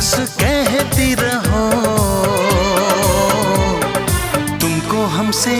बस कहती रहो। तुमको हमसे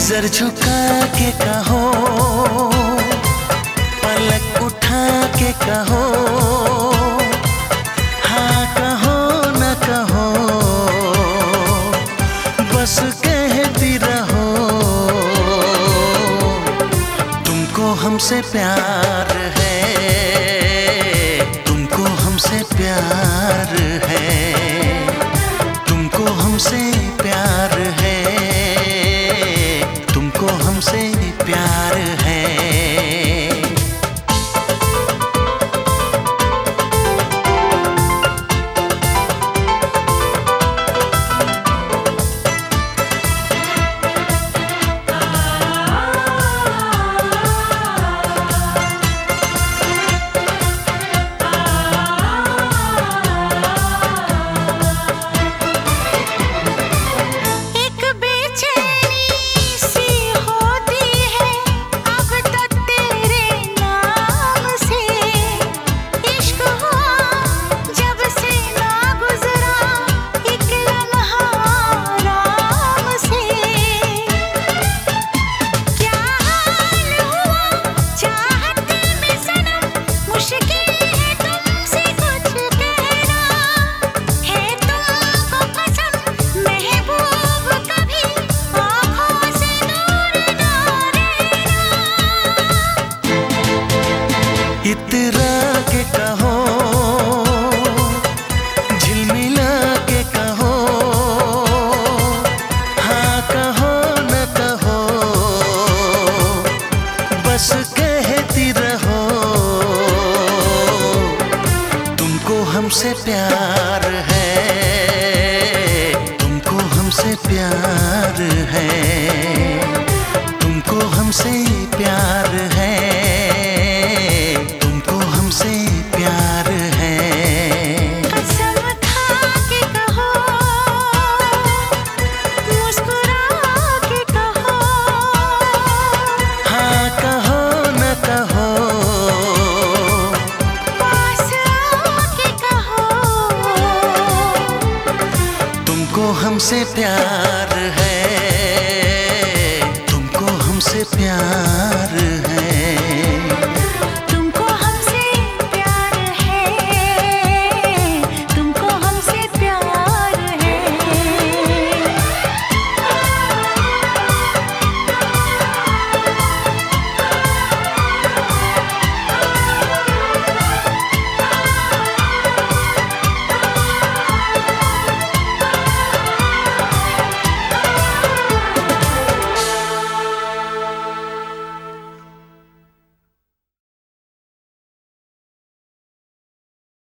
नज़र झुका के कहो, पलक उठा के कहो हाँ कहो न कहो, बस कहती रहो। तुमको हमसे प्यार है, तुमको हमसे प्यार है, तुमको हमसे प्यार हमसे प्यार है। तुमको हमसे प्यार है। तुमको हमसे हमसे प्यार है तुमको हमसे प्यार